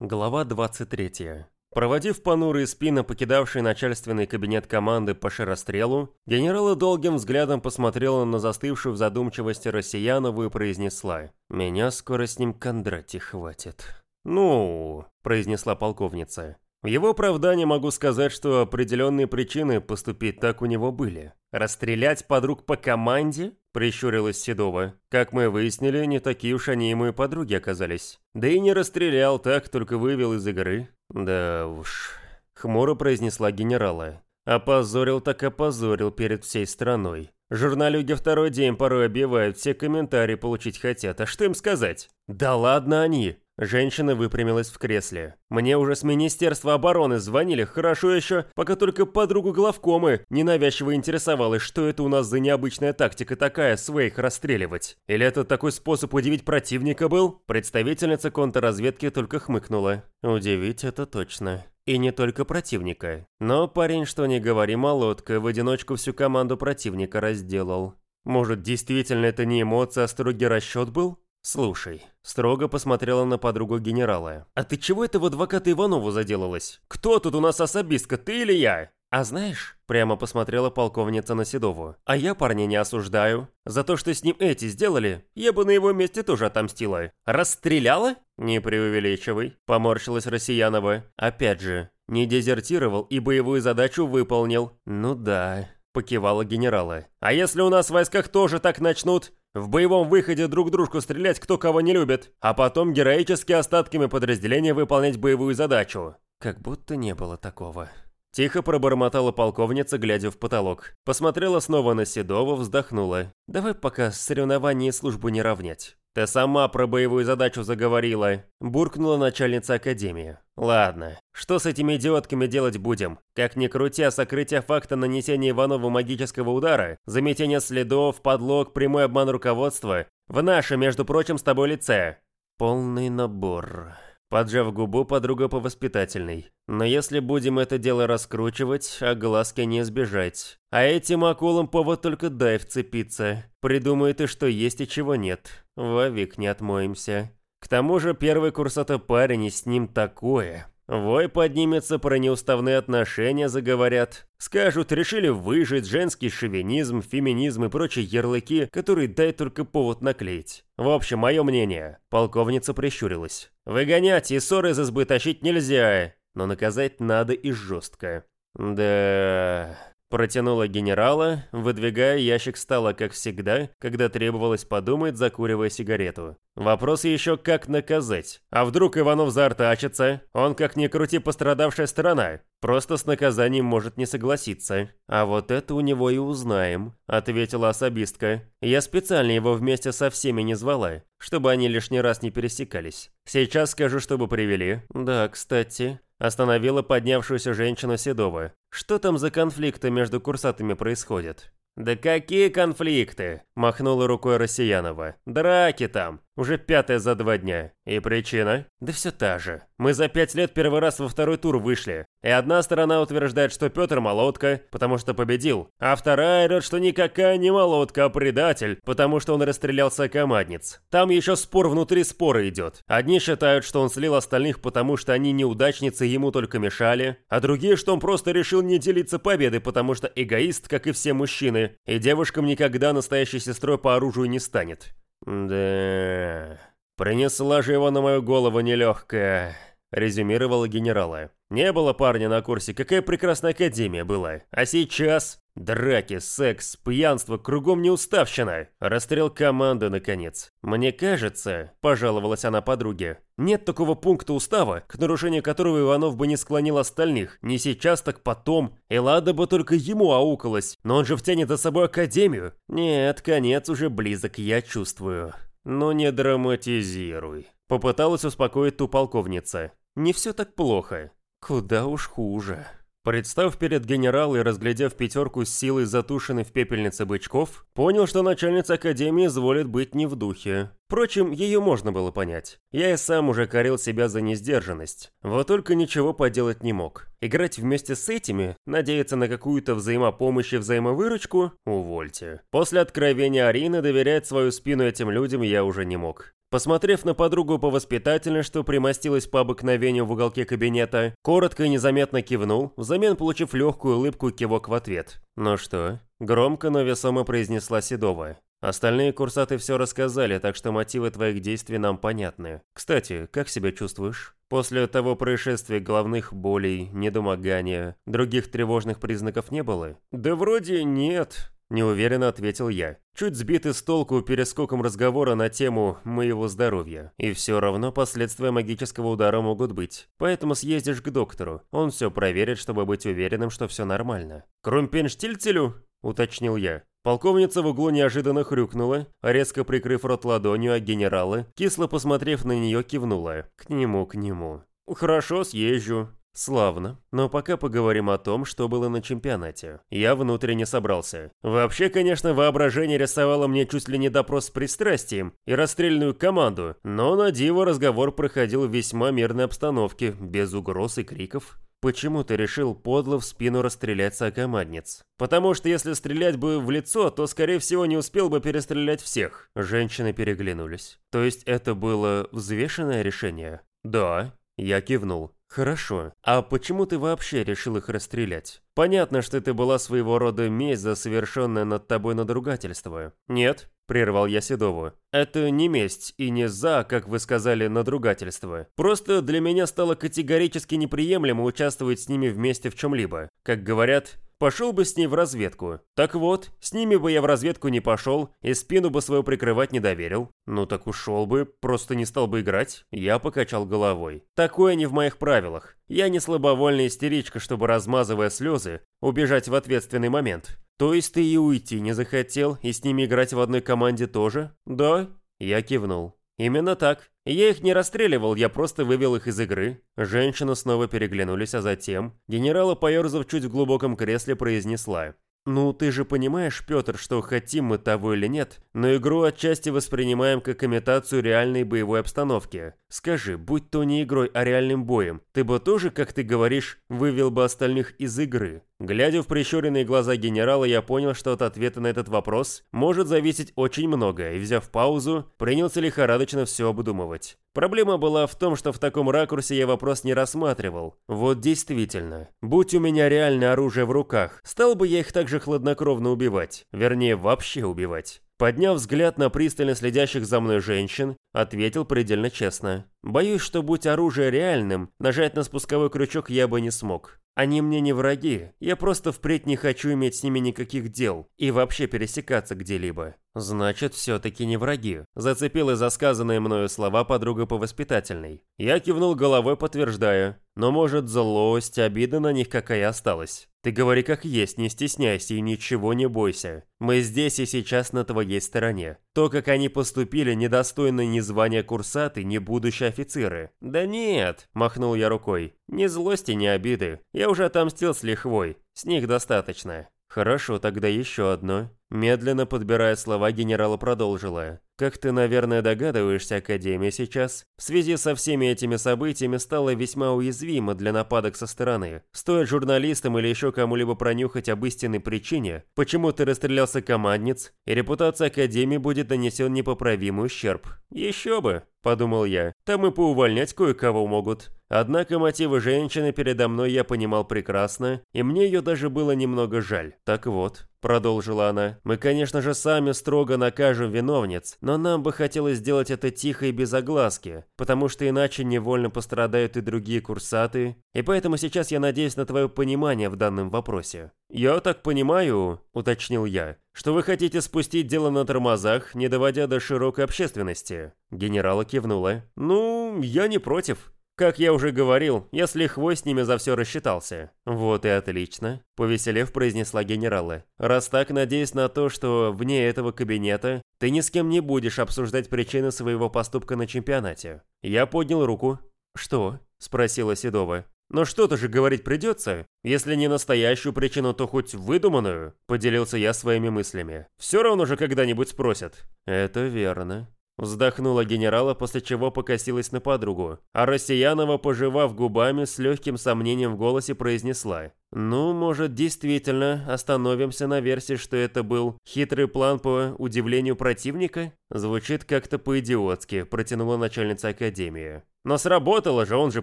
Глава 23. Проводив понурые спины, покидавшие начальственный кабинет команды по ширострелу, генерала долгим взглядом посмотрела на застывшую в задумчивости Россиянову и произнесла «Меня скоро с ним Кондрати хватит». «Ну», – произнесла полковница, – «в его оправдании могу сказать, что определенные причины поступить так у него были. Расстрелять подруг по команде? Прищурилась Седова. Как мы выяснили, не такие уж они ему и подруги оказались. Да и не расстрелял, так только вывел из игры. Да уж. Хмуро произнесла генерала. Опозорил так опозорил перед всей страной. Журналюги второй день порой обивают, все комментарии получить хотят. А что им сказать? Да ладно они. Женщина выпрямилась в кресле. «Мне уже с Министерства обороны звонили, хорошо еще, пока только подругу главкомы ненавязчиво интересовалась, что это у нас за необычная тактика такая, своих расстреливать. Или это такой способ удивить противника был?» Представительница контрразведки только хмыкнула. «Удивить это точно. И не только противника. Но парень, что не говори, молотка, в одиночку всю команду противника разделал. Может, действительно это не эмоция, а строгий расчет был?» «Слушай», – строго посмотрела на подругу генерала, «а ты чего это в адвоката Иванову заделалась? Кто тут у нас особистка, ты или я?» «А знаешь», – прямо посмотрела полковница на Седову, «а я парня не осуждаю. За то, что с ним эти сделали, я бы на его месте тоже отомстила. Расстреляла?» «Не преувеличивай», – поморщилась Россиянова. «Опять же, не дезертировал и боевую задачу выполнил». «Ну да», – покивала генерала. «А если у нас в войсках тоже так начнут? В боевом выходе друг дружку стрелять кто кого не любит, а потом героически остатками подразделения выполнять боевую задачу. Как будто не было такого. Тихо пробормотала полковница, глядя в потолок. Посмотрела снова на Седова, вздохнула. «Давай пока соревнования и службу не равнять. «Ты сама про боевую задачу заговорила», – буркнула начальница академии. «Ладно, что с этими идиотками делать будем? Как ни крути, а сокрытие факта нанесения Иванову магического удара, заметение следов, подлог, прямой обман руководства – в наше, между прочим, с тобой лице». Полный набор. Поджав губу, подруга по воспитательной. Но если будем это дело раскручивать, а глазки не избежать. А этим акулам повод только дай вцепиться. Придумает и что есть и чего нет. Вовек не отмоемся. К тому же первый курсата парень и с ним такое. Вой поднимется, про неуставные отношения заговорят. Скажут, решили выжить женский шовинизм, феминизм и прочие ярлыки, которые дай только повод наклеить. В общем, мое мнение. Полковница прищурилась. Выгонять и ссоры из избы тащить нельзя, но наказать надо и жестко. Да... Протянула генерала, выдвигая ящик стола, как всегда, когда требовалось подумать, закуривая сигарету. Вопрос еще как наказать. А вдруг Иванов заортачится? Он, как ни крути, пострадавшая сторона. Просто с наказанием может не согласиться. А вот это у него и узнаем, ответила особистка. Я специально его вместе со всеми не звала, чтобы они лишний раз не пересекались. Сейчас скажу, чтобы привели. Да, кстати, Остановила поднявшуюся женщину Седова. «Что там за конфликты между курсатами происходят?» «Да какие конфликты?» – махнула рукой Россиянова. «Драки там. Уже пятая за два дня. И причина? Да все та же. Мы за пять лет первый раз во второй тур вышли. И одна сторона утверждает, что Петр молотка, потому что победил. А вторая орет, что никакая не молотка, а предатель, потому что он расстрелял сокомандниц. Там еще спор внутри спора идет. Одни считают, что он слил остальных, потому что они неудачницы ему только мешали. А другие, что он просто решил не делиться победой, потому что эгоист, как и все мужчины. И девушкам никогда настоящей сестрой по оружию не станет. «Да... Принесла же его на мою голову нелегкая», — резюмировала генерала. «Не было парня на курсе, какая прекрасная академия была. А сейчас...» Драки, секс, пьянство, кругом неуставщина. Расстрел команды, наконец. Мне кажется, пожаловалась она подруге, нет такого пункта устава, к нарушению которого Иванов бы не склонил остальных. Не сейчас, так потом. И ладно бы только ему аукалось, но он же втянет за собой академию. Нет, конец уже близок, я чувствую. Ну не драматизируй. Попыталась успокоить ту полковница. Не все так плохо. Куда уж хуже. Представ перед генерал и разглядев пятерку с силой затушенной в пепельнице бычков, понял, что начальница академии изволит быть не в духе. Впрочем, ее можно было понять. Я и сам уже корил себя за несдержанность. Вот только ничего поделать не мог. Играть вместе с этими, надеяться на какую-то взаимопомощь и взаимовыручку – увольте. После откровения Арины доверять свою спину этим людям я уже не мог. Посмотрев на подругу повоспитательно, что примостилась по обыкновению в уголке кабинета, коротко и незаметно кивнул, взамен получив легкую улыбку кивок в ответ. «Ну что?» – громко, но весомо произнесла Седова. Остальные курсаты все рассказали, так что мотивы твоих действий нам понятны. Кстати, как себя чувствуешь? После того происшествия головных болей, недомогания, других тревожных признаков не было? Да вроде нет, неуверенно ответил я, чуть сбитый с толку перескоком разговора на тему моего здоровья. И все равно последствия магического удара могут быть. Поэтому съездишь к доктору, он все проверит, чтобы быть уверенным, что все нормально. Крумпенштильцелю? уточнил я. Полковница в углу неожиданно хрюкнула, резко прикрыв рот ладонью от генерала, кисло посмотрев на нее, кивнула. К нему, к нему. «Хорошо, съезжу». Славно. Но пока поговорим о том, что было на чемпионате. Я внутренне собрался. Вообще, конечно, воображение рисовало мне чуть ли не допрос с пристрастием и расстрельную команду, но на диво разговор проходил в весьма мирной обстановке, без угроз и криков. Почему ты решил подло в спину расстрелять сокомандниц? Потому что если стрелять бы в лицо, то, скорее всего, не успел бы перестрелять всех. Женщины переглянулись. То есть это было взвешенное решение? Да. Я кивнул. Хорошо. А почему ты вообще решил их расстрелять? Понятно, что это была своего рода месть за совершенное над тобой надругательство. Нет, прервал я Седову. Это не месть и не за, как вы сказали, надругательство. Просто для меня стало категорически неприемлемо участвовать с ними вместе в чем-либо. Как говорят, пошел бы с ней в разведку. Так вот, с ними бы я в разведку не пошел и спину бы свою прикрывать не доверил. Ну так ушел бы, просто не стал бы играть. Я покачал головой. Такое не в моих правилах. Я не слабовольная истеричка, чтобы, размазывая слезы, убежать в ответственный момент. То есть ты и уйти не захотел, и с ними играть в одной команде тоже? Да? Я кивнул. Именно так. Я их не расстреливал, я просто вывел их из игры. Женщины снова переглянулись, а затем генерала поерзав чуть в глубоком кресле произнесла. «Ну, ты же понимаешь, Петр, что хотим мы того или нет, но игру отчасти воспринимаем как имитацию реальной боевой обстановки. Скажи, будь то не игрой, а реальным боем, ты бы тоже, как ты говоришь, вывел бы остальных из игры?» Глядя в прищуренные глаза генерала, я понял, что от ответа на этот вопрос может зависеть очень многое, и, взяв паузу, принялся лихорадочно все обдумывать. Проблема была в том, что в таком ракурсе я вопрос не рассматривал. Вот действительно, будь у меня реальное оружие в руках, стал бы я их так же хладнокровно убивать. Вернее, вообще убивать. Подняв взгляд на пристально следящих за мной женщин, ответил предельно честно. Боюсь, что будь оружие реальным, нажать на спусковой крючок я бы не смог. Они мне не враги, я просто впредь не хочу иметь с ними никаких дел и вообще пересекаться где-либо. Значит, все-таки не враги. Зацепила за сказанные мною слова подруга по воспитательной. Я кивнул головой, подтверждая. Но может злость, обида на них какая осталась. Ты говори как есть, не стесняйся и ничего не бойся. Мы здесь и сейчас на твоей стороне. То, как они поступили, недостойно ни звания курсаты, ни будущие офицеры. Да нет, махнул я рукой. Ни злости, ни обиды. Я уже отомстил с лихвой. С них достаточно. Хорошо, тогда еще одно. Медленно подбирая слова, генерала продолжила. Как ты, наверное, догадываешься, Академия сейчас, в связи со всеми этими событиями, стала весьма уязвима для нападок со стороны. Стоит журналистам или еще кому-либо пронюхать об истинной причине, почему ты расстрелялся командниц, и репутация Академии будет нанесен непоправимый ущерб. Еще бы, подумал я, там и поувольнять кое-кого могут. Однако мотивы женщины передо мной я понимал прекрасно, и мне ее даже было немного жаль. Так вот, продолжила она, мы, конечно же, сами строго накажем виновниц, но нам бы хотелось сделать это тихо и без огласки, потому что иначе невольно пострадают и другие курсаты, и поэтому сейчас я надеюсь на твое понимание в данном вопросе. «Я так понимаю», — уточнил я, — «что вы хотите спустить дело на тормозах, не доводя до широкой общественности?» Генерала кивнула. «Ну, я не против. Как я уже говорил, я с лихвой с ними за все рассчитался. Вот и отлично, повеселев произнесла генерала. Раз так, надеюсь на то, что вне этого кабинета ты ни с кем не будешь обсуждать причины своего поступка на чемпионате. Я поднял руку. Что? спросила Седова. Но что-то же говорить придется. Если не настоящую причину, то хоть выдуманную, поделился я своими мыслями. Все равно же когда-нибудь спросят. Это верно. Вздохнула генерала, после чего покосилась на подругу, а Россиянова, пожевав губами, с легким сомнением в голосе произнесла. Ну, может, действительно остановимся на версии, что это был хитрый план по удивлению противника? Звучит как-то по-идиотски, протянула начальница академии. Но сработало же, он же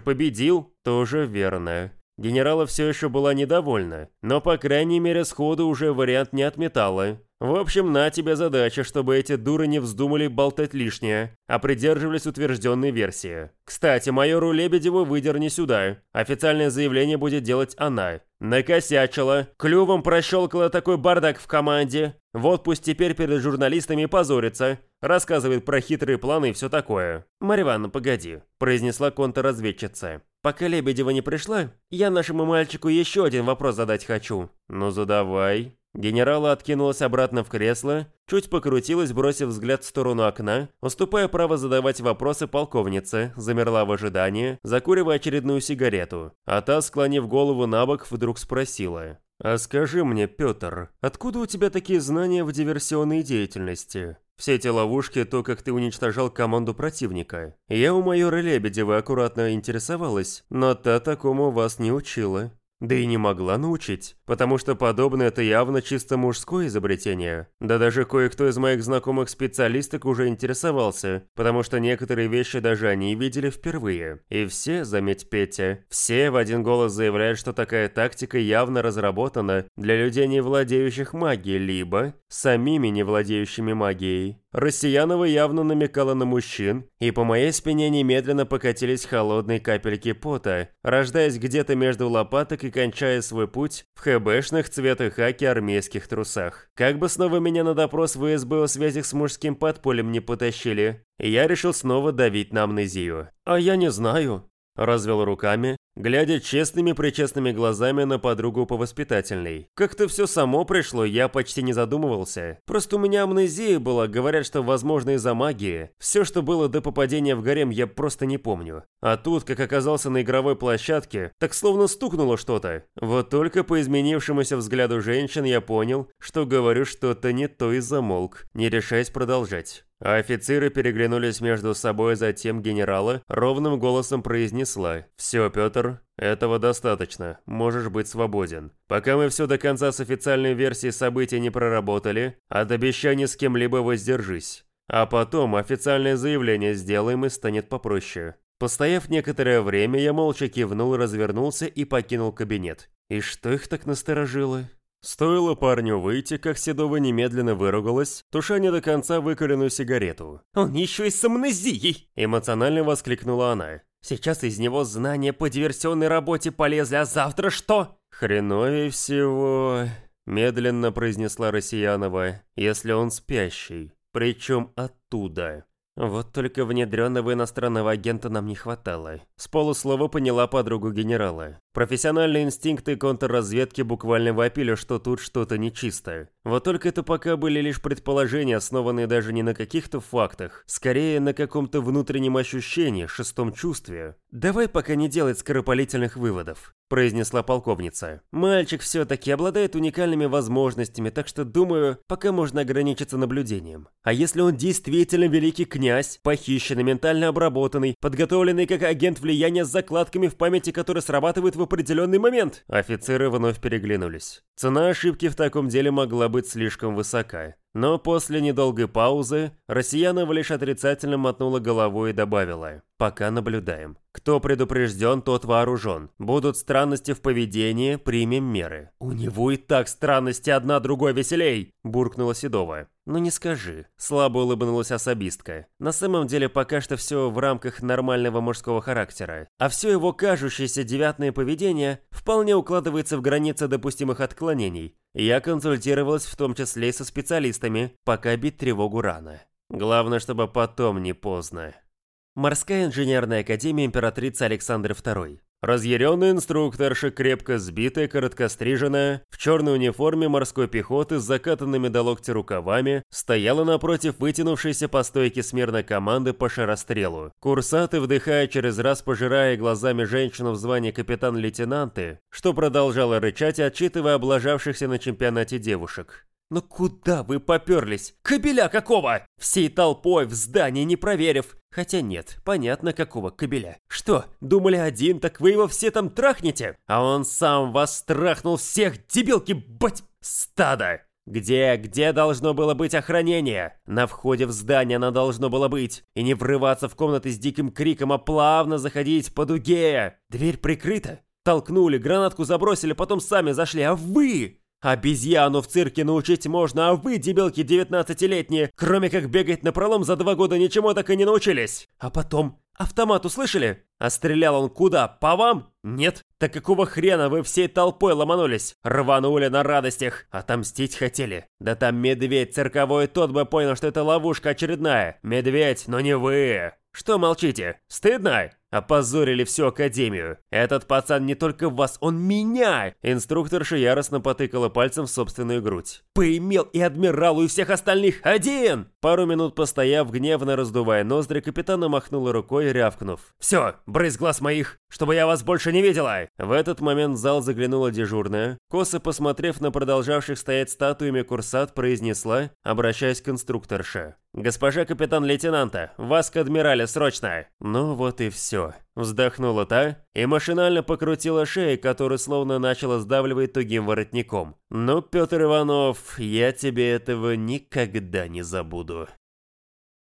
победил. Тоже верно. Генерала все еще была недовольна, но по крайней мере сходу уже вариант не отметала. В общем, на тебе задача, чтобы эти дуры не вздумали болтать лишнее, а придерживались утвержденной версии. Кстати, майору Лебедеву выдерни сюда. Официальное заявление будет делать она. Накосячила, клювом прощелкала такой бардак в команде. Вот пусть теперь перед журналистами позорится. Рассказывает про хитрые планы и все такое. «Марья Ивановна, погоди», – произнесла контрразведчица. «Пока Лебедева не пришла, я нашему мальчику еще один вопрос задать хочу». «Ну задавай», Генерала откинулась обратно в кресло, чуть покрутилась, бросив взгляд в сторону окна, уступая право задавать вопросы полковнице, замерла в ожидании, закуривая очередную сигарету. А та, склонив голову на бок, вдруг спросила. «А скажи мне, Петр, откуда у тебя такие знания в диверсионной деятельности?» Все эти ловушки, то, как ты уничтожал команду противника. Я у майора Лебедева аккуратно интересовалась, но та такому вас не учила. Да и не могла научить, потому что подобное это явно чисто мужское изобретение. Да даже кое-кто из моих знакомых специалисток уже интересовался, потому что некоторые вещи даже они видели впервые. И все, заметь Петя, все в один голос заявляют, что такая тактика явно разработана для людей, не владеющих магией, либо самими не владеющими магией. Россиянова явно намекала на мужчин, и по моей спине немедленно покатились холодные капельки пота, рождаясь где-то между лопаток и кончая свой путь в хэбэшных цвета хаки армейских трусах. Как бы снова меня на допрос в СБ о связях с мужским подполем не потащили, я решил снова давить на амнезию. А я не знаю. Развел руками, глядя честными-причестными глазами на подругу по воспитательной. Как-то все само пришло, я почти не задумывался. Просто у меня амнезия была, говорят, что возможно из-за магии. Все, что было до попадения в гарем, я просто не помню. А тут, как оказался на игровой площадке, так словно стукнуло что-то. Вот только по изменившемуся взгляду женщин я понял, что говорю что-то не то и замолк, не решаясь продолжать. А офицеры переглянулись между собой, затем генерала ровным голосом произнесла «Все, Петр, этого достаточно, можешь быть свободен. Пока мы все до конца с официальной версией событий не проработали, от обещаний с кем-либо воздержись. А потом официальное заявление сделаем и станет попроще». Постояв некоторое время, я молча кивнул, развернулся и покинул кабинет. И что их так насторожило? Стоило парню выйти, как Седова немедленно выругалась, туша не до конца выкуренную сигарету. «Он еще и с амнезией!» – эмоционально воскликнула она. «Сейчас из него знания по диверсионной работе полезли, а завтра что?» «Хреновее всего...» – медленно произнесла Россиянова, – «если он спящий, причем оттуда». Вот только внедренного иностранного агента нам не хватало. С полуслова поняла подругу генерала. Профессиональные инстинкты контрразведки буквально вопили, что тут что-то нечисто. Вот только это пока были лишь предположения, основанные даже не на каких-то фактах, скорее на каком-то внутреннем ощущении, шестом чувстве. «Давай пока не делать скоропалительных выводов», – произнесла полковница. «Мальчик все-таки обладает уникальными возможностями, так что, думаю, пока можно ограничиться наблюдением. А если он действительно великий князь, похищенный, ментально обработанный, подготовленный как агент влияния с закладками в памяти, которые срабатывают в определенный момент?» Офицеры вновь переглянулись. Цена ошибки в таком деле могла быть слишком высока. Но после недолгой паузы Россиянова лишь отрицательно мотнула головой и добавила «Пока наблюдаем. Кто предупрежден, тот вооружен. Будут странности в поведении, примем меры». «У него и так странности одна другой веселей!» – буркнула Седова. «Ну не скажи», – слабо улыбнулась особистка. «На самом деле пока что все в рамках нормального мужского характера. А все его кажущееся девятное поведение вполне укладывается в границы допустимых отклонений. Я консультировалась в том числе и со специалистами, пока бить тревогу рано. Главное, чтобы потом не поздно. Морская инженерная академия императрицы Александры II. Разъяренный инструкторша, крепко сбитая, короткостриженная, в черной униформе морской пехоты с закатанными до локтя рукавами, стояла напротив вытянувшейся по стойке смирно команды по шарострелу. Курсаты, вдыхая через раз, пожирая глазами женщину в звании капитан-лейтенанты, что продолжала рычать, отчитывая облажавшихся на чемпионате девушек. Но куда вы поперлись? Кобеля какого? Всей толпой в здании не проверив. Хотя нет, понятно какого кобеля. Что, думали один, так вы его все там трахнете? А он сам вас трахнул всех, дебилки, бать, стада! Где, где должно было быть охранение? На входе в здание оно должно было быть. И не врываться в комнаты с диким криком, а плавно заходить по дуге. Дверь прикрыта. Толкнули, гранатку забросили, потом сами зашли. А вы? Обезьяну в цирке научить можно, а вы, дебилки 19-летние, кроме как бегать на пролом за два года ничему так и не научились. А потом, автомат услышали? А стрелял он куда? По вам? Нет? Так какого хрена вы всей толпой ломанулись? Рванули на радостях. Отомстить хотели. Да там медведь цирковой тот бы понял, что это ловушка очередная. Медведь, но не вы. Что молчите? Стыдно? Опозорили всю Академию. Этот пацан не только вас, он меня!» Инструкторша яростно потыкала пальцем в собственную грудь. «Поимел и адмиралу, и всех остальных один!» Пару минут постояв, гневно раздувая ноздри, капитана махнула рукой, рявкнув. «Все, брызг глаз моих, чтобы я вас больше не видела!» В этот момент в зал заглянула дежурная. Косо посмотрев на продолжавших стоять статуями курсат, произнесла, обращаясь к инструкторше. «Госпожа капитан-лейтенанта, вас к адмирале срочно!» Ну вот и все. Вздохнула та и машинально покрутила шею, которую словно начала сдавливать тугим воротником. «Ну, Петр Иванов, я тебе этого никогда не забуду».